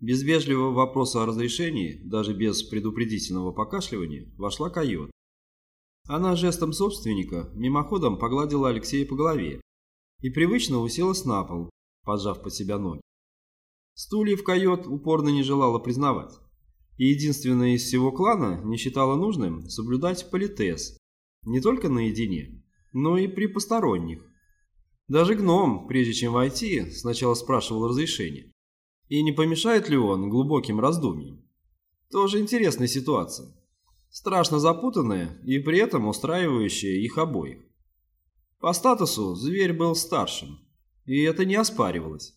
Без вежливого вопроса о разрешении, даже без предупредительного покашливания, вошла койот. Она жестом собственника мимоходом погладила Алексея по голове и привычно уселась на пол, поджав под себя ноги. Стульев койот упорно не желала признавать, и единственная из всего клана не считала нужным соблюдать политез не только наедине, но и при посторонних. Даже гном, прежде чем войти, сначала спрашивал разрешения. И не помешает ли он глубоким раздумьям? Тоже интересная ситуация. Страшно запутанная и при этом устраивающая их обоих. По статусу зверь был старшим, и это не оспаривалось.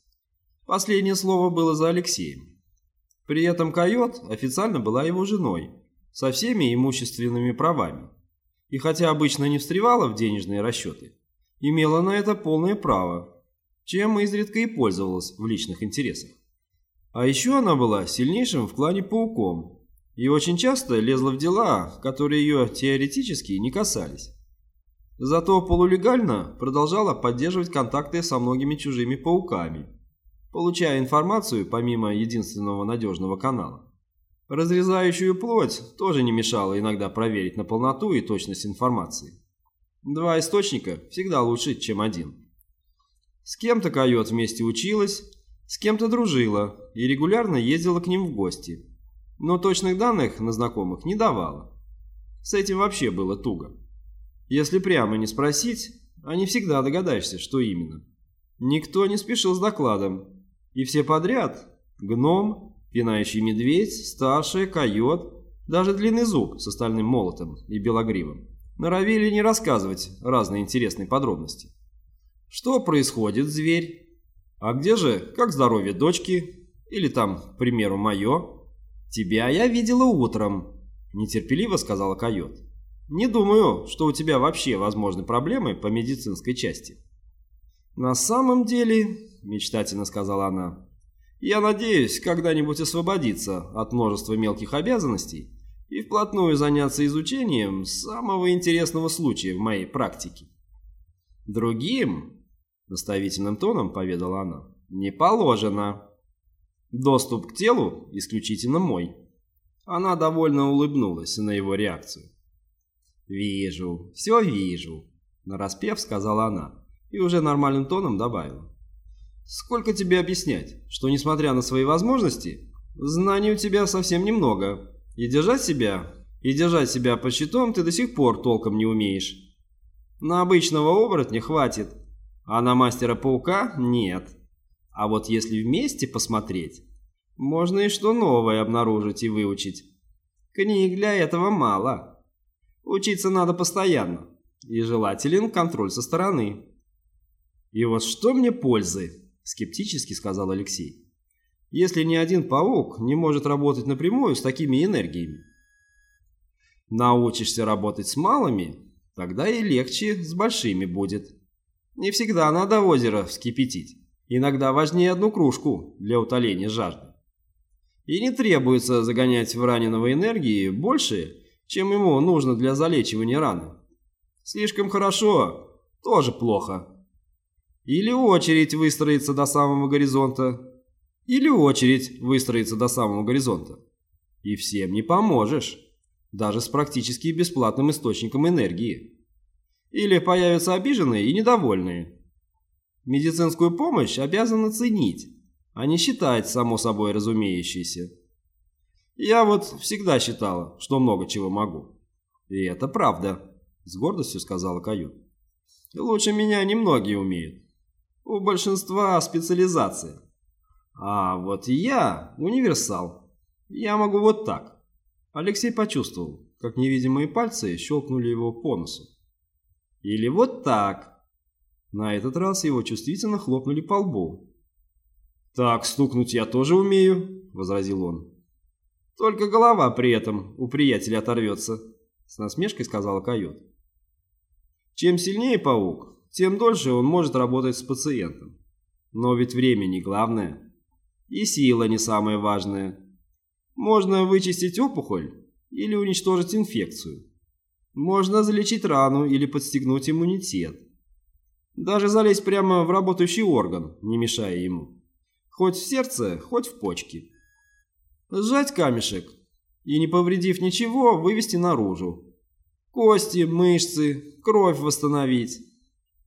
Последнее слово было за Алексеем. При этом койот официально была его женой, со всеми имущественными правами. И хотя обычно не встревала в денежные расчеты, имела на это полное право, чем изредка и пользовалась в личных интересах. А еще она была сильнейшим в клане пауком и очень часто лезла в дела, которые ее теоретически не касались. Зато полулегально продолжала поддерживать контакты со многими чужими пауками, получая информацию помимо единственного надежного канала. Разрезающую плоть тоже не мешало иногда проверить на полноту и точность информации. Два источника всегда лучше, чем один. С кем-то койот вместе училась, с кем-то дружила и регулярно ездила к ним в гости. Но точных данных на знакомых не давала. С этим вообще было туго. Если прямо не спросить, а не всегда догадаешься, что именно. Никто не спешил с докладом. И все подряд – гном, пинающий медведь, старшая, койот, даже длинный зуб с остальным молотом и белогривым – норовили не рассказывать разные интересные подробности. Что происходит, зверь? А где же, как здоровье дочки? Или там, к примеру, мое? Тебя я видела утром, нетерпеливо сказала койот. Не думаю, что у тебя вообще возможны проблемы по медицинской части. На самом деле, мечтательно сказала она, я надеюсь когда-нибудь освободиться от множества мелких обязанностей и вплотную заняться изучением самого интересного случая в моей практике. Другим наставительным тоном поведала она. «Не положено. Доступ к телу исключительно мой». Она довольно улыбнулась на его реакцию. «Вижу, все вижу», — нараспев сказала она и уже нормальным тоном добавила. «Сколько тебе объяснять, что, несмотря на свои возможности, знаний у тебя совсем немного, и держать себя, и держать себя по щитом ты до сих пор толком не умеешь. На обычного оборотня хватит, а на Мастера-паука нет. А вот если вместе посмотреть, можно и что новое обнаружить и выучить. Книг для этого мало. Учиться надо постоянно. И желателен контроль со стороны. «И вот что мне пользы?» – скептически сказал Алексей. «Если ни один паук не может работать напрямую с такими энергиями. Научишься работать с малыми, тогда и легче с большими будет». Не всегда надо озеро вскипятить. Иногда важнее одну кружку для утоления жажды. И не требуется загонять в раненого энергии больше, чем ему нужно для залечивания раны. Слишком хорошо – тоже плохо. Или очередь выстроится до самого горизонта, или очередь выстроится до самого горизонта. И всем не поможешь, даже с практически бесплатным источником энергии. Или появятся обиженные и недовольные. Медицинскую помощь обязаны ценить, а не считать само собой разумеющейся. Я вот всегда считала, что много чего могу. И это правда, с гордостью сказала Кают. Лучше меня немногие умеют. У большинства специализация. А вот я универсал. Я могу вот так. Алексей почувствовал, как невидимые пальцы щелкнули его по носу. Или вот так. На этот раз его чувствительно хлопнули по лбу. «Так, стукнуть я тоже умею», — возразил он. «Только голова при этом у приятеля оторвется», — с насмешкой сказала койот. Чем сильнее паук, тем дольше он может работать с пациентом. Но ведь время не главное. И сила не самое важное. Можно вычистить опухоль или уничтожить инфекцию. Можно залечить рану или подстегнуть иммунитет. Даже залезть прямо в работающий орган, не мешая ему. Хоть в сердце, хоть в почки. Сжать камешек и, не повредив ничего, вывести наружу. Кости, мышцы, кровь восстановить.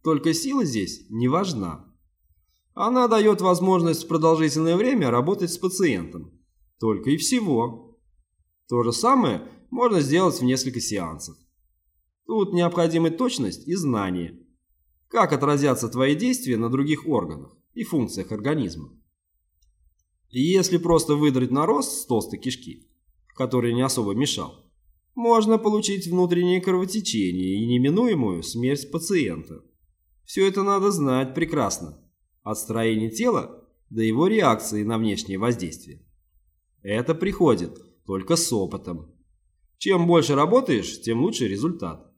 Только сила здесь не важна. Она дает возможность в продолжительное время работать с пациентом. Только и всего. То же самое можно сделать в несколько сеансов. Тут необходимы точность и знание. Как отразятся твои действия на других органах и функциях организма. Если просто выдрать нарост с толстой кишки, который не особо мешал, можно получить внутреннее кровотечение и неминуемую смерть пациента. Все это надо знать прекрасно, от строения тела до его реакции на внешнее воздействие. Это приходит только с опытом. Чем больше работаешь, тем лучше результат.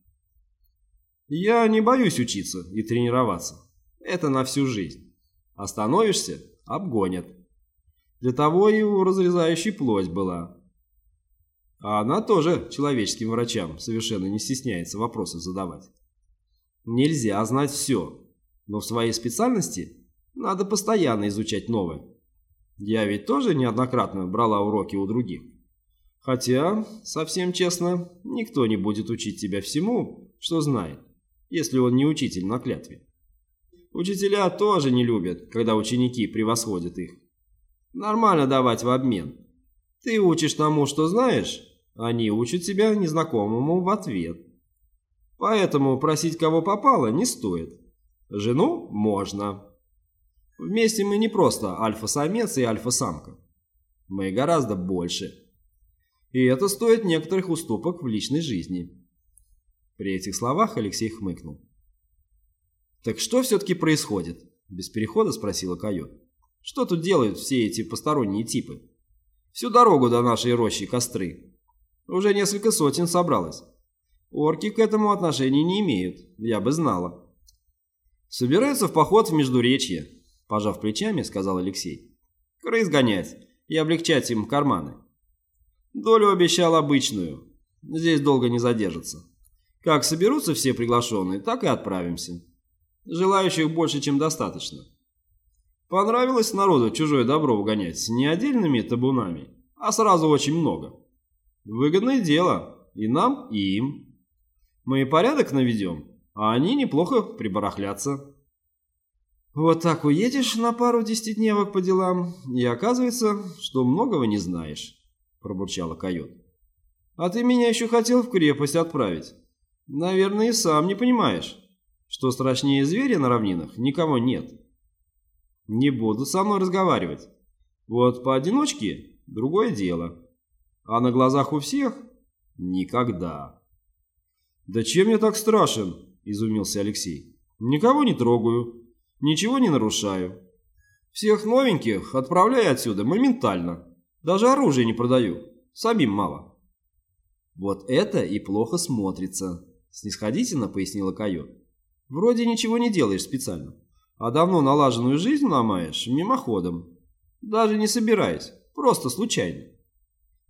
Я не боюсь учиться и тренироваться. Это на всю жизнь. Остановишься – обгонят. Для того и у разрезающей плоть была. А она тоже человеческим врачам совершенно не стесняется вопросы задавать. Нельзя знать все, но в своей специальности надо постоянно изучать новое. Я ведь тоже неоднократно брала уроки у других. Хотя, совсем честно, никто не будет учить тебя всему, что знает, если он не учитель на клятве. Учителя тоже не любят, когда ученики превосходят их. Нормально давать в обмен. Ты учишь тому, что знаешь, они учат тебя незнакомому в ответ. Поэтому просить кого попало не стоит. Жену можно. Вместе мы не просто альфа-самец и альфа-самка. Мы гораздо больше. И это стоит некоторых уступок в личной жизни. При этих словах Алексей хмыкнул. «Так что все-таки происходит?» Без перехода спросила Койот. «Что тут делают все эти посторонние типы? Всю дорогу до нашей рощи костры. Уже несколько сотен собралось. Орки к этому отношения не имеют, я бы знала». «Собираются в поход в Междуречье», – пожав плечами, сказал Алексей. «Крыс гонять и облегчать им карманы. Долю обещал обычную, здесь долго не задержится. Как соберутся все приглашенные, так и отправимся. Желающих больше, чем достаточно. Понравилось народу чужое добро угонять не отдельными табунами, а сразу очень много. Выгодное дело и нам, и им. Мы порядок наведем, а они неплохо прибарахлятся. Вот так уедешь на пару десятидневок по делам, и оказывается, что многого не знаешь, пробурчала койот. А ты меня еще хотел в крепость отправить. Наверное, и сам не понимаешь, что страшнее зверя на равнинах никого нет. Не буду со мной разговаривать. Вот поодиночке другое дело. А на глазах у всех никогда. «Да чем я так страшен?» – изумился Алексей. «Никого не трогаю, ничего не нарушаю. Всех новеньких отправляю отсюда моментально. Даже оружие не продаю, самим мало». «Вот это и плохо смотрится», – снисходительно пояснила Койот. «Вроде ничего не делаешь специально, а давно налаженную жизнь ломаешь мимоходом. Даже не собираясь, просто случайно.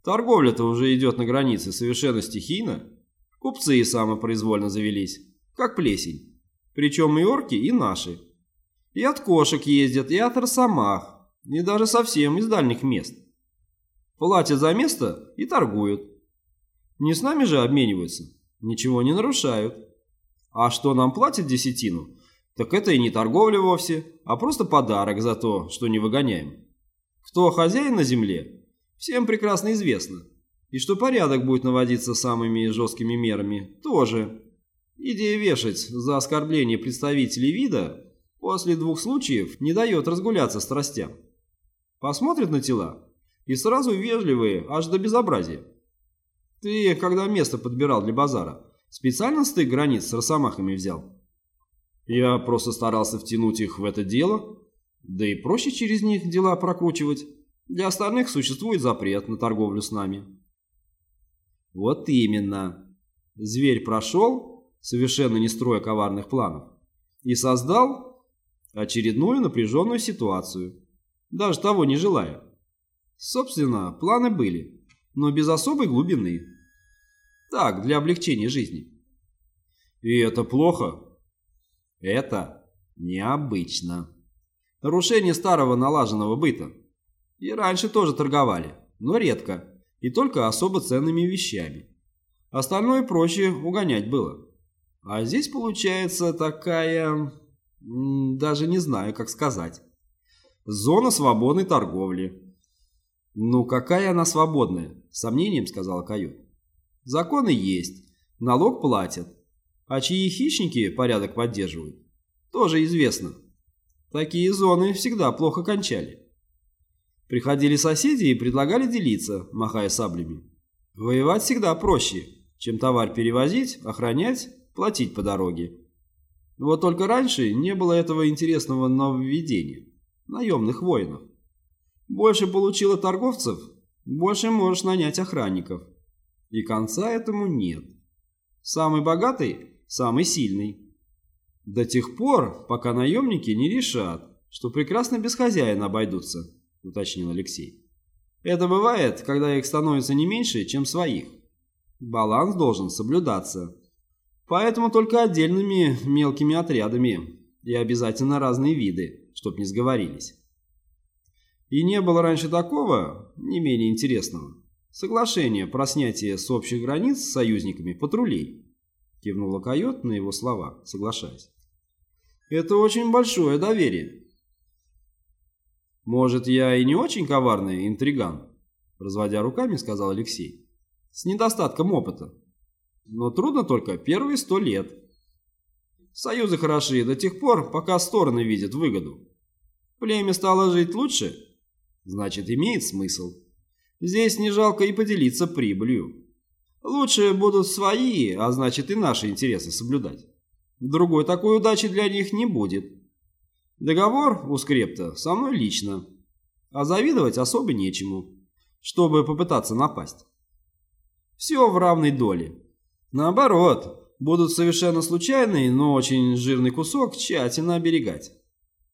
Торговля-то уже идет на границе совершенно стихийно, Купцы и самопроизвольно завелись, как плесень. Причем и орки, и наши. И от кошек ездят, и от росомах, и даже совсем из дальних мест. Платят за место и торгуют. Не с нами же обмениваются, ничего не нарушают. А что нам платят десятину, так это и не торговля вовсе, а просто подарок за то, что не выгоняем. Кто хозяин на земле, всем прекрасно известно. И что порядок будет наводиться самыми жесткими мерами, тоже. Идея вешать за оскорбление представителей вида после двух случаев не дает разгуляться страстям. Посмотрят на тела и сразу вежливые, аж до безобразия. Ты, когда место подбирал для базара, специально стык границ с росомахами взял? Я просто старался втянуть их в это дело, да и проще через них дела прокручивать. Для остальных существует запрет на торговлю с нами. Вот именно. Зверь прошел, совершенно не строя коварных планов, и создал очередную напряженную ситуацию, даже того не желая. Собственно, планы были, но без особой глубины. Так, для облегчения жизни. И это плохо? Это необычно. Нарушение старого налаженного быта. И раньше тоже торговали. но редко, и только особо ценными вещами. Остальное проще угонять было. А здесь получается такая... даже не знаю, как сказать. Зона свободной торговли. Ну, какая она свободная? Сомнением сказала Кают. Законы есть, налог платят. А чьи хищники порядок поддерживают? Тоже известно. Такие зоны всегда плохо кончали. Приходили соседи и предлагали делиться, махая саблями. Воевать всегда проще, чем товар перевозить, охранять, платить по дороге. Вот только раньше не было этого интересного нововведения – наемных воинов. Больше получила торговцев, больше можешь нанять охранников. И конца этому нет. Самый богатый – самый сильный. До тех пор, пока наемники не решат, что прекрасно без хозяина обойдутся, уточнил Алексей. Это бывает, когда их становится не меньше, чем своих. Баланс должен соблюдаться. Поэтому только отдельными мелкими отрядами и обязательно разные виды, чтоб не сговорились. И не было раньше такого, не менее интересного, соглашения про снятие с общих границ с союзниками патрулей. Кивнула Койот на его слова, соглашаясь. Это очень большое доверие. Может, я и не очень коварный интриган, разводя руками, сказал Алексей. С недостатком опыта. Но трудно только первые сто лет. Союзы хороши до тех пор, пока стороны видят выгоду. Племя стало жить лучше, значит, имеет смысл. Здесь не жалко и поделиться прибылью. Лучше будут свои, а значит и наши интересы соблюдать. Другой такой удачи для них не будет. Договор у скрепта со мной лично, а завидовать особо нечему, чтобы попытаться напасть. Все в равной доле. Наоборот, будут совершенно случайный, но очень жирный кусок тщательно оберегать.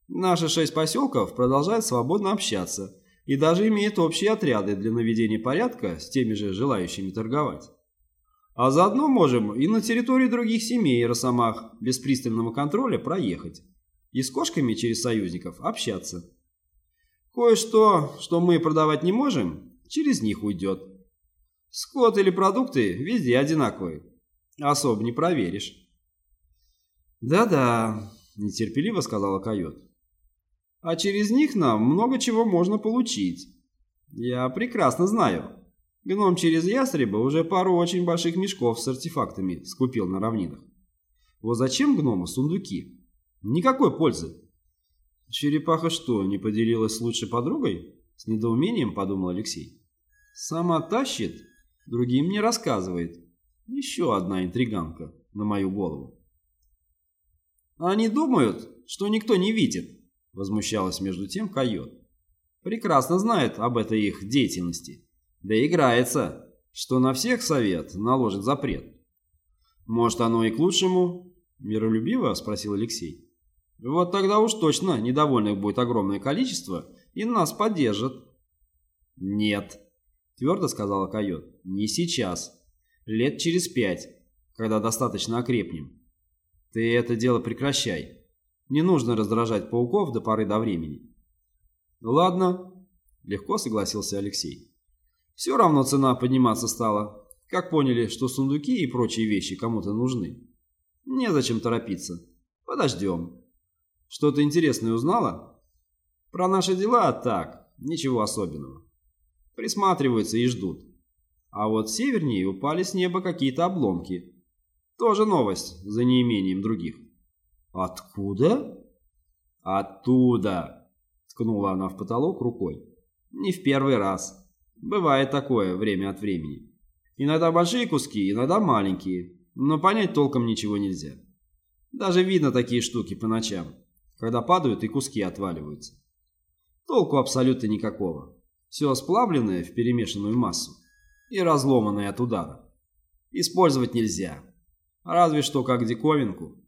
Наши шесть поселков продолжают свободно общаться и даже имеют общие отряды для наведения порядка с теми же желающими торговать. А заодно можем и на территории других семей Росомах без пристального контроля проехать и с кошками через союзников общаться. Кое-что, что мы продавать не можем, через них уйдет. Скот или продукты везде одинаковые. Особо не проверишь. «Да-да», – нетерпеливо сказала койот. «А через них нам много чего можно получить. Я прекрасно знаю. Гном через ястреба уже пару очень больших мешков с артефактами скупил на равнинах. Вот зачем гному сундуки? Никакой пользы. Черепаха что, не поделилась с лучшей подругой? С недоумением подумал Алексей. Сама тащит, другим не рассказывает. Еще одна интриганка на мою голову. Они думают, что никто не видит, возмущалась между тем койот. Прекрасно знает об этой их деятельности. Да играется, что на всех совет наложит запрет. Может, оно и к лучшему? Миролюбиво спросил Алексей. Вот тогда уж точно недовольных будет огромное количество и нас поддержат. Нет, твердо сказала койот, не сейчас. Лет через пять, когда достаточно окрепнем. Ты это дело прекращай. Не нужно раздражать пауков до поры до времени. Ладно, легко согласился Алексей. Все равно цена подниматься стала. Как поняли, что сундуки и прочие вещи кому-то нужны. Незачем торопиться. Подождем. Что-то интересное узнала? Про наши дела так, ничего особенного. Присматриваются и ждут. А вот севернее упали с неба какие-то обломки. Тоже новость, за неимением других. Откуда? Оттуда, ткнула она в потолок рукой. Не в первый раз. Бывает такое время от времени. Иногда большие куски, иногда маленькие, но понять толком ничего нельзя. Даже видно такие штуки по ночам, когда падают и куски отваливаются. Толку абсолютно никакого. Все сплавленное в перемешанную массу и разломанное от удара. Использовать нельзя. Разве что как диковинку.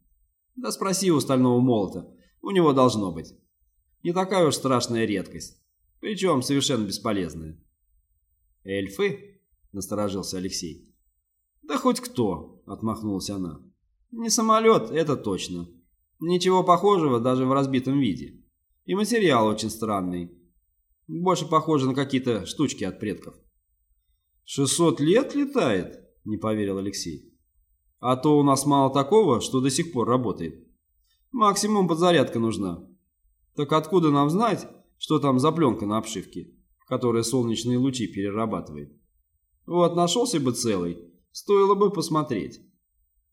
Да спроси у стального молота, у него должно быть. Не такая уж страшная редкость, причем совершенно бесполезная. «Эльфы?» – насторожился Алексей. «Да хоть кто!» – отмахнулась она. «Не самолет, это точно. Ничего похожего даже в разбитом виде. И материал очень странный. Больше похоже на какие-то штучки от предков. «Шестьсот лет летает?» – не поверил Алексей. «А то у нас мало такого, что до сих пор работает. Максимум подзарядка нужна. Так откуда нам знать, что там за пленка на обшивке, которая солнечные лучи перерабатывает? Вот нашелся бы целый, стоило бы посмотреть.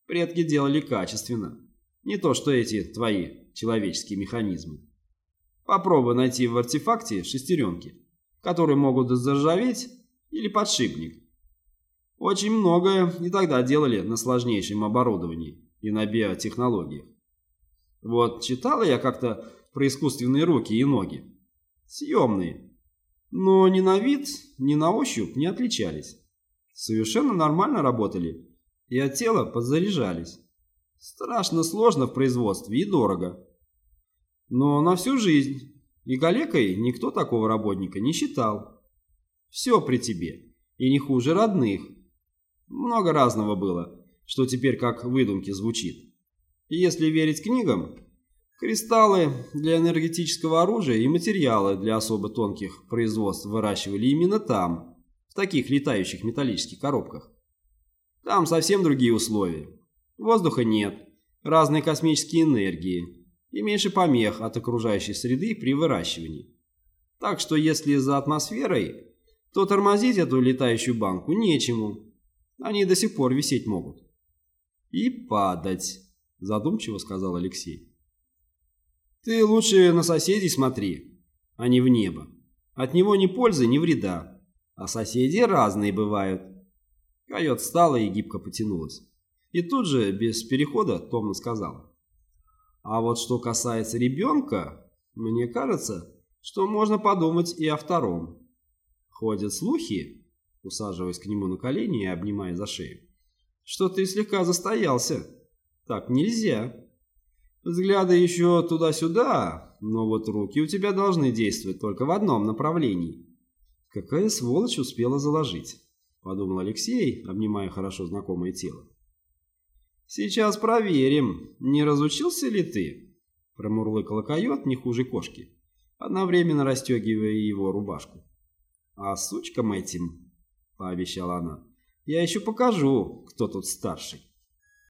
Предки делали качественно. Не то, что эти твои человеческие механизмы. Попробуй найти в артефакте шестеренки, которые могут заржаветь или подшипник. Очень многое и тогда делали на сложнейшем оборудовании и на биотехнологиях. Вот читала я как-то про искусственные руки и ноги. Съемные. Но ни на вид, ни на ощупь не отличались. Совершенно нормально работали и от тела подзаряжались. Страшно сложно в производстве и дорого. Но на всю жизнь. И калекой никто такого работника не считал. Все при тебе. И не хуже родных. Много разного было, что теперь как выдумки звучит. И если верить книгам, кристаллы для энергетического оружия и материалы для особо тонких производств выращивали именно там, в таких летающих металлических коробках. Там совсем другие условия. Воздуха нет, разные космические энергии и меньше помех от окружающей среды при выращивании. Так что если за атмосферой, то тормозить эту летающую банку нечему. Они до сих пор висеть могут. И падать задумчиво сказал Алексей. Ты лучше на соседей смотри, а не в небо. От него ни пользы, ни вреда. А соседи разные бывают. Койот встала и гибко потянулась. И тут же, без перехода, томно сказала. А вот что касается ребенка, мне кажется, что можно подумать и о втором. Ходят слухи, усаживаясь к нему на колени и обнимая за шею, что ты слегка застоялся. Так нельзя. Взгляды еще туда-сюда, но вот руки у тебя должны действовать только в одном направлении. Какая сволочь успела заложить, подумал Алексей, обнимая хорошо знакомое тело. Сейчас проверим, не разучился ли ты, промурлыкала койот не хуже кошки, одновременно расстегивая его рубашку. А сучкам этим, пообещала она, я еще покажу, кто тут старший.